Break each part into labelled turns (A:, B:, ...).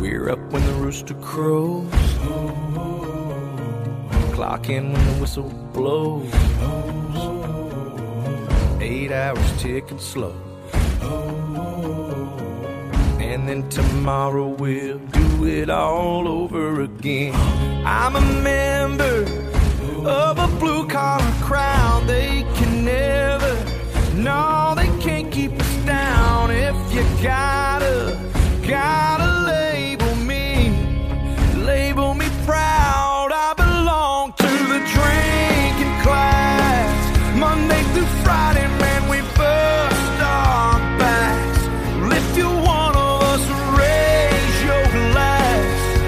A: We're up when the rooster crows. Clock in when the whistle blows. Eight hours ticking slow. And then tomorrow we'll do it all over again. I'm a member of a blue collar crowd. They can never, no, they can't keep us down. If you gotta, we burst our backs Lift you want of us, raise your glass.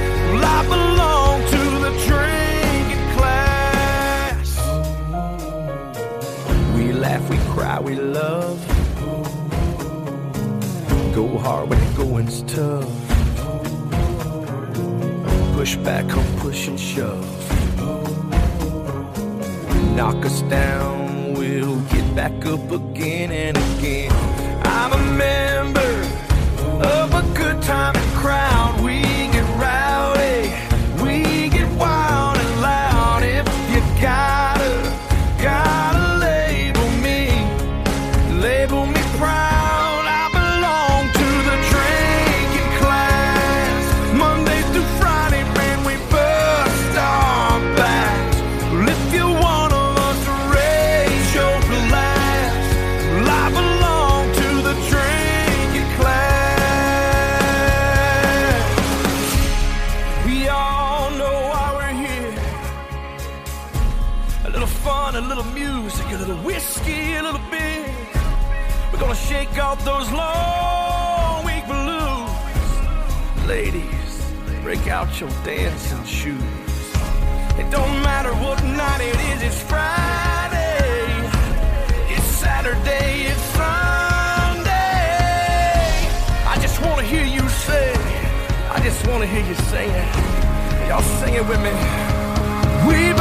A: We laugh, we cry, we love. Go hard when the going's tough. Push back, come push and shove. Knock us down, we'll get back up again and again. Little fun, a little music, a little whiskey, a little beer. We're gonna shake off those long week blues. Ladies, break out your dancing shoes. It don't matter what night it is, it's Friday. It's Saturday, it's Sunday. I just wanna hear you say, I just wanna hear you sing it. Y'all sing it with me. We